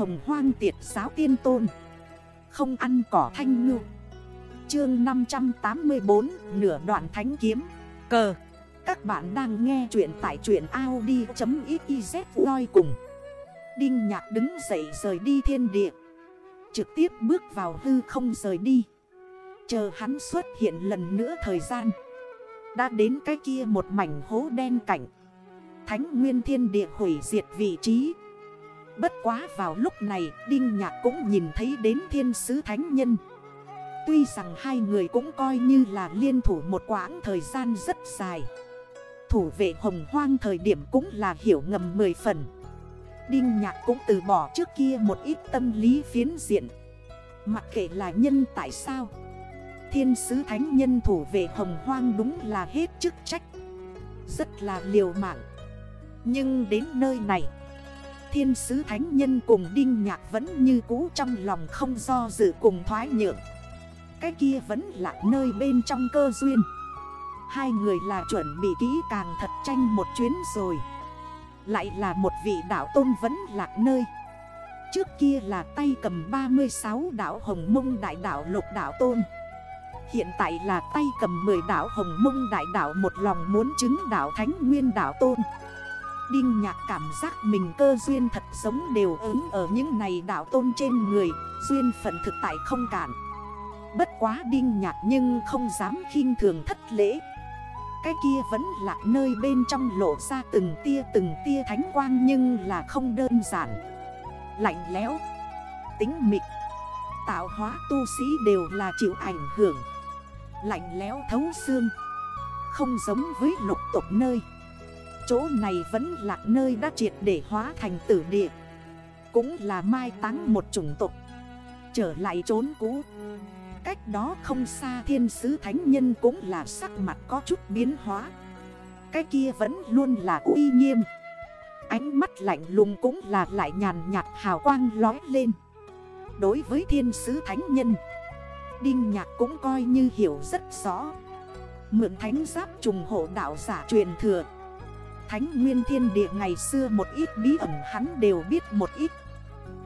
hồng hoang tiệt giáo tiên tôn. Không ăn cỏ thanh ngư. Chương 584 Nửa đoạn thánh kiếm. Cờ. Các bạn đang nghe chuyện tại chuyện Audi.xyz voi cùng. Đinh nhạc đứng dậy rời đi thiên địa. Trực tiếp bước vào hư không rời đi. Chờ hắn xuất hiện lần nữa thời gian. Đã đến cái kia một mảnh hố đen cảnh Thánh nguyên thiên địa hủy diệt vị trí. Bất quá vào lúc này, Đinh Nhạc cũng nhìn thấy đến thiên sứ thánh nhân. Tuy rằng hai người cũng coi như là liên thủ một quãng thời gian rất dài. Thủ vệ hồng hoang thời điểm cũng là hiểu ngầm 10 phần. Đinh Nhạc cũng từ bỏ trước kia một ít tâm lý phiến diện. Mặc kệ là nhân tại sao, Thiên sứ thánh nhân thủ vệ hồng hoang đúng là hết chức trách, Rất là liều mạng. Nhưng đến nơi này Thiên sứ thánh nhân cùng Đinh Nhạc vẫn như cũ trong lòng không do dự cùng thoái nhượng. Cái kia vẫn là nơi bên trong cơ duyên. Hai người là chuẩn bị kỹ càng thật tranh một chuyến rồi. Lại là một vị đảo tôn vẫn lạc nơi. Trước kia là tay cầm 36 đảo Hồng Mông Đại đảo Lục đảo Tôn. Hiện tại là tay cầm 10 đảo Hồng Mông Đại đảo Một lòng muốn chứng đảo Thánh Nguyên đảo Tôn. Đinh nhạc cảm giác mình cơ duyên thật giống đều ứng ở những này đảo tôn trên người, Duyên phận thực tại không cản Bất quá đinh nhạc nhưng không dám khinh thường thất lễ. Cái kia vẫn là nơi bên trong lộ ra từng tia từng tia thánh quang nhưng là không đơn giản. Lạnh lẽo Tính mịt Tạo hóa tu sĩ đều là chịu ảnh hưởng. Lạnh lẽo thấu xương, Không giống với lục tục nơi. Chỗ này vẫn là nơi đã triệt để hóa thành tử địa. Cũng là mai táng một chủng tộc. Trở lại trốn cũ. Cách đó không xa thiên sứ thánh nhân cũng là sắc mặt có chút biến hóa. Cái kia vẫn luôn là uy nghiêm. Ánh mắt lạnh lùng cũng là lại nhàn nhạt hào quang lói lên. Đối với thiên sứ thánh nhân, Đinh nhạc cũng coi như hiểu rất rõ. Mượn thánh giáp trùng hộ đạo giả truyền thừa. Thánh Nguyên Thiên Địa ngày xưa một ít bí ẩn hắn đều biết một ít.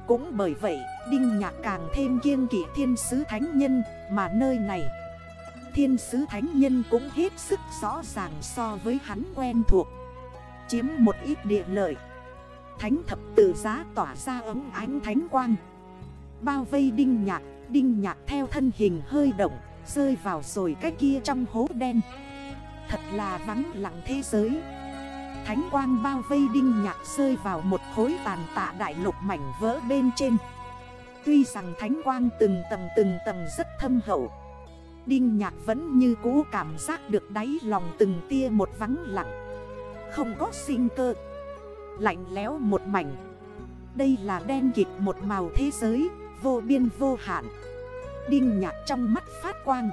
Cũng bởi vậy, Đinh Nhạc càng thêm kiên kỷ thiên sứ thánh nhân, Mà nơi này, Thiên sứ thánh nhân cũng hết sức rõ ràng so với hắn quen thuộc, Chiếm một ít địa lợi. Thánh thập tự giá tỏa ra ấm ánh thánh quang, Bao vây đinh nhạc Đinh nhạc theo thân hình hơi động, Rơi vào rồi cái kia trong hố đen. Thật là vắng lặng thế giới. Thánh quang bao vây đinh nhạc rơi vào một khối tàn tạ đại lục mảnh vỡ bên trên. Tuy rằng thánh quang từng tầng từng tầng rất thâm hậu, Đinh nhạc vẫn như cũ cảm giác được đáy lòng từng tia một vắng lặng. Không có sinh cơ, Lạnh lẽo một mảnh. Đây là đen kịp một màu thế giới, Vô biên vô hạn. Đinh nhạc trong mắt phát quang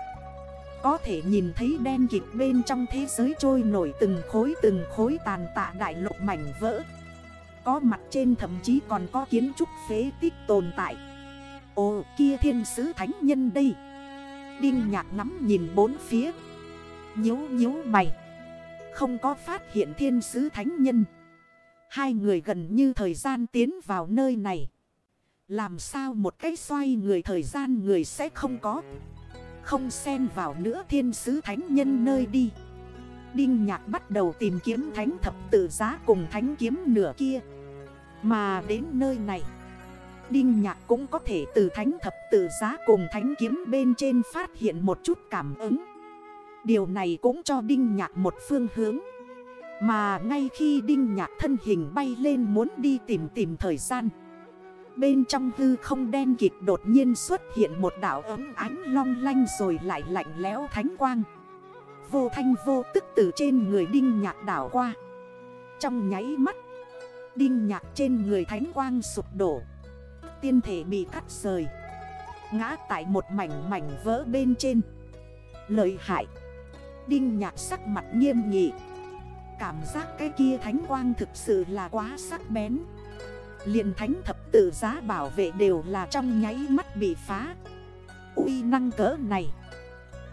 có thể nhìn thấy đen kịch bên trong thế giới trôi nổi từng khối từng khối tàn tạ đại lục mảnh vỡ. Có mặt trên thậm chí còn có kiến trúc phế tích tồn tại. Ồ, kia thiên sứ thánh nhân đây. Đinh nhạc ngắm nhìn bốn phía. Nhếu nhếu mày. Không có phát hiện thiên sứ thánh nhân. Hai người gần như thời gian tiến vào nơi này. Làm sao một cái xoay người thời gian người sẽ không có? Không xen vào nữa thiên sứ thánh nhân nơi đi. Đinh nhạc bắt đầu tìm kiếm thánh thập tự giá cùng thánh kiếm nửa kia. Mà đến nơi này, Đinh nhạc cũng có thể từ thánh thập tự giá cùng thánh kiếm bên trên phát hiện một chút cảm ứng. Điều này cũng cho Đinh nhạc một phương hướng. Mà ngay khi Đinh nhạc thân hình bay lên muốn đi tìm tìm thời gian Bên trong hư không đen kịp đột nhiên xuất hiện một đảo ấm ánh long lanh rồi lại lạnh lẽo thánh quang. Vô thanh vô tức từ trên người đinh nhạc đảo qua. Trong nháy mắt, Đinh nhạc trên người thánh quang sụp đổ. Tiên thể bị cắt rời. Ngã tại một mảnh mảnh vỡ bên trên. Lợi hại. Đinh nhạc sắc mặt nghiêm nghị. Cảm giác cái kia thánh quang thực sự là quá sắc bén liền thánh thập tự giá bảo vệ đều là trong nháy mắt bị phá. Uy năng cỡ này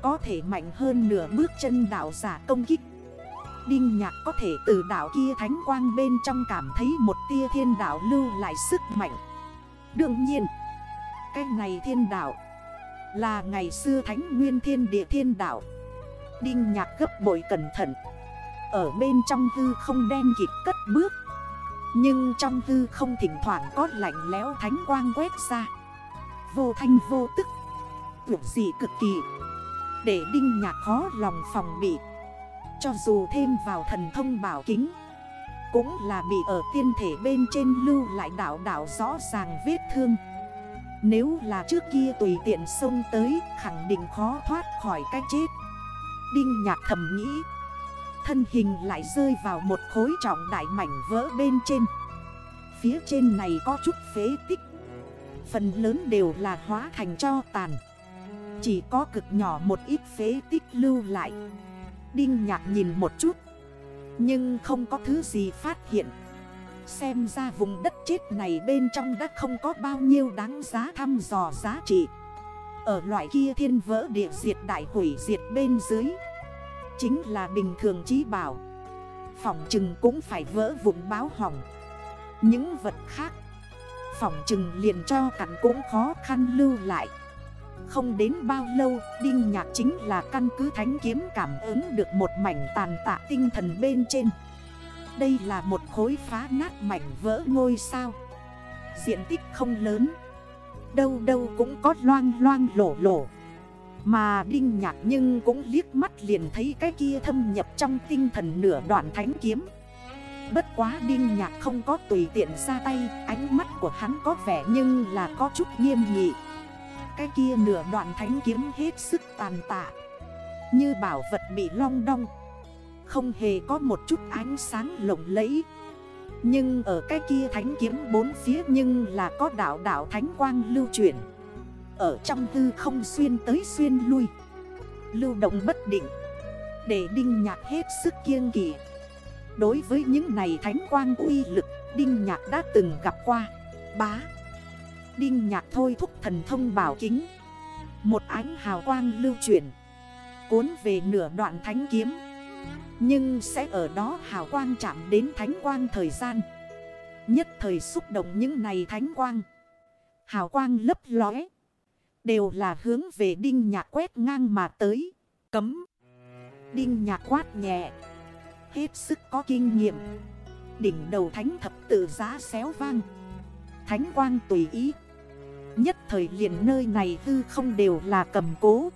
Có thể mạnh hơn nửa bước chân đảo giả công kích. Đinh nhạc có thể từ đảo kia thánh quang bên trong cảm thấy một tia thiên đảo lưu lại sức mạnh. Đương nhiên, Cái này thiên đạo Là ngày xưa thánh nguyên thiên địa thiên đạo. Đinh nhạc gấp bội cẩn thận. Ở bên trong hư không đen kịp cất bước. Nhưng trong tư không thỉnh thoảng có lạnh lẽo thánh quang quét ra. Vô thanh vô tức. Tưởng gì cực kỳ. Để đinh nhạc khó lòng phòng bị. Cho dù thêm vào thần thông bảo kính, Cũng là bị ở tiên thể bên trên lưu lại đảo đảo rõ ràng vết thương. Nếu là trước kia tùy tiện xông tới, Khẳng định khó thoát khỏi cái chết. Đinh nhạc thầm nghĩ Thân hình lại rơi vào một khối trọng đại mảnh vỡ bên trên. Phía trên này có chút phế tích. Phần lớn đều là hóa thành cho tàn. Chỉ có cực nhỏ một ít phế tích lưu lại. Đinh nhạc nhìn một chút. Nhưng không có thứ gì phát hiện. Xem ra vùng đất chết này bên trong đất không có bao nhiêu đáng giá thăm dò giá trị. Ở loại kia thiên vỡ địa diệt đại hủy diệt bên dưới Chính là bình thường trí bảo. Phỏng chừng cũng phải vỡ vụn báo hỏng. Những vật khác, Phỏng chừng liền cho cắn cũng khó khăn lưu lại. Không đến bao lâu, Đinh nhạc chính là căn cứ thánh kiếm cảm ứng được một mảnh tàn tạ tinh thần bên trên. Đây là một khối phá nát mảnh vỡ ngôi sao. Diện tích không lớn. Đâu đâu cũng có loang loang lổ lổ. Mà Đinh Nhạc nhưng cũng liếc mắt liền thấy cái kia thâm nhập trong tinh thần nửa đoạn thánh kiếm. Bất quá Đinh Nhạc không có tùy tiện ra tay, Ánh mắt của hắn có vẻ nhưng là có chút nghiêm nghị. Cái kia nửa đoạn thánh kiếm hết sức tàn tạ, Như bảo vật bị long đong. Không hề có một chút ánh sáng lộng lẫy. Nhưng ở cái kia thánh kiếm bốn phía nhưng là có đảo đảo thánh quang lưu chuyển. Ở trong tư không xuyên tới xuyên lui. Lưu động bất định. Để đinh nhạc hết sức kiêng kỷ Đối với những này thánh quang uy lực, Đinh nhạc đã từng gặp qua. Bá. Đinh nhạc thôi thúc thần thông bảo kính. Một ánh hào quang lưu chuyển. Cuốn về nửa đoạn thánh kiếm. Nhưng sẽ ở đó hào quang chạm đến thánh quang thời gian. Nhất thời xúc động những này thánh quang. Hào quang lấp lóe. Đều là hướng về đinh nhạc quét ngang mà tới. Cấm. Đinh nhạc quát nhẹ. Hết sức có kinh nghiệm. Đỉnh đầu thánh thập tự giá xéo vang. Thánh quang tùy ý. Nhất thời liền nơi này tư không đều là cầm cố.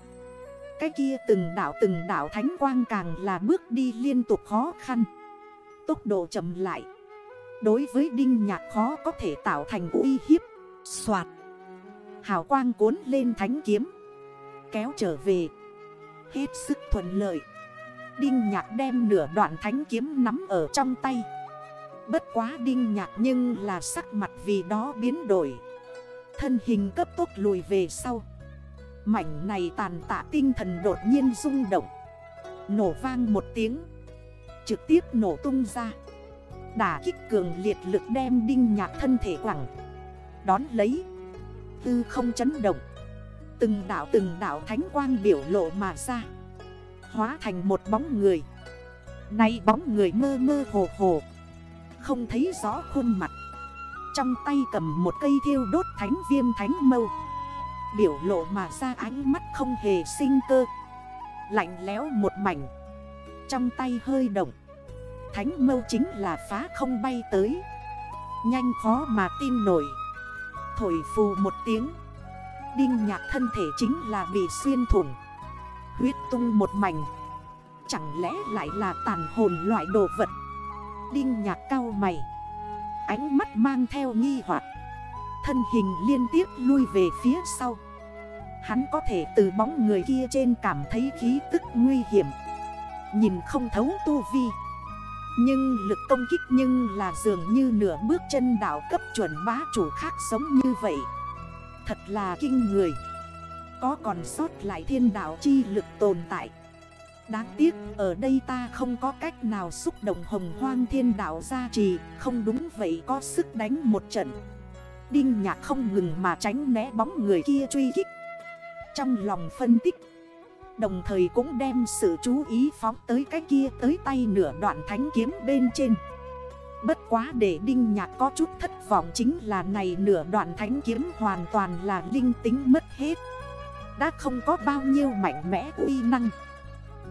Cái kia từng đảo từng đảo thánh quang càng là bước đi liên tục khó khăn. Tốc độ chậm lại. Đối với đinh nhạc khó có thể tạo thành uy hiếp. Xoạt Hào quang cuốn lên thánh kiếm. Kéo trở về. Hết sức thuận lợi. Đinh nhạc đem nửa đoạn thánh kiếm nắm ở trong tay. Bất quá đinh nhạc nhưng là sắc mặt vì đó biến đổi. Thân hình cấp tốc lùi về sau. Mảnh này tàn tạ tinh thần đột nhiên rung động. Nổ vang một tiếng. Trực tiếp nổ tung ra. Đả kích cường liệt lực đem đinh nhạc thân thể quẳng. Đón lấy. Tư không chấn động. Từng đảo từng đảo thánh quang biểu lộ mà ra. Hóa thành một bóng người. Nay bóng người mơ mơ hồ hồ. Không thấy rõ khuôn mặt. Trong tay cầm một cây thiêu đốt thánh viêm thánh mâu. Biểu lộ mà ra ánh mắt không hề sinh cơ. Lạnh léo một mảnh. Trong tay hơi động. Thánh mâu chính là phá không bay tới. Nhanh khó mà tin nổi. Thổi phù một tiếng. Đinh nhạc thân thể chính là bị xuyên thủng. Huyết tung một mảnh. Chẳng lẽ lại là tàn hồn loại đồ vật? Đinh nhạc cao mày. Ánh mắt mang theo nghi hoặc. Thân hình liên tiếp lui về phía sau. Hắn có thể từ bóng người kia trên cảm thấy khí tức nguy hiểm. Nhìn không thấu tu vi. Nhưng lực công kích nhưng là dường như nửa bước chân đảo cấp chuẩn bá chủ khác sống như vậy. Thật là kinh người. Có còn sót lại thiên đạo chi lực tồn tại? Đáng tiếc, ở đây ta không có cách nào xúc động hồng hoang thiên đạo gia trì, Không đúng vậy có sức đánh một trận. Đinh nhạc không ngừng mà tránh né bóng người kia truy kích. Trong lòng phân tích Đồng thời cũng đem sự chú ý phóng tới cái kia tới tay nửa đoạn thánh kiếm bên trên. Bất quá để Đinh Nhạc có chút thất vọng chính là này nửa đoạn thánh kiếm hoàn toàn là linh tính mất hết. Đã không có bao nhiêu mạnh mẽ uy năng.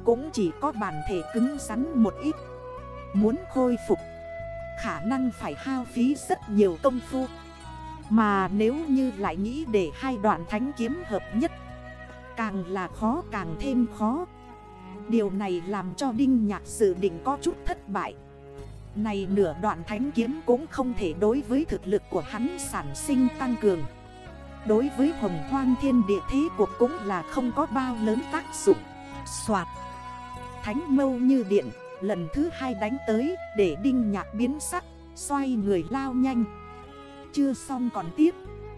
Cũng chỉ có bản thể cứng rắn một ít. Muốn khôi phục, Khả năng phải hao phí rất nhiều công phu. Mà nếu như lại nghĩ để hai đoạn thánh kiếm hợp nhất Càng là khó, càng thêm khó. Điều này làm cho Đinh Nhạc dự định có chút thất bại. Này nửa đoạn thánh kiếm cũng không thể đối với thực lực của hắn sản sinh tăng cường. Đối với hồng hoang thiên địa thế cuộc cũng là không có bao lớn tác dụng. Xoạt Thánh mâu như điện, Lần thứ hai đánh tới, để đinh nhạc biến sắc, Xoay người lao nhanh. Chưa xong còn tiếp.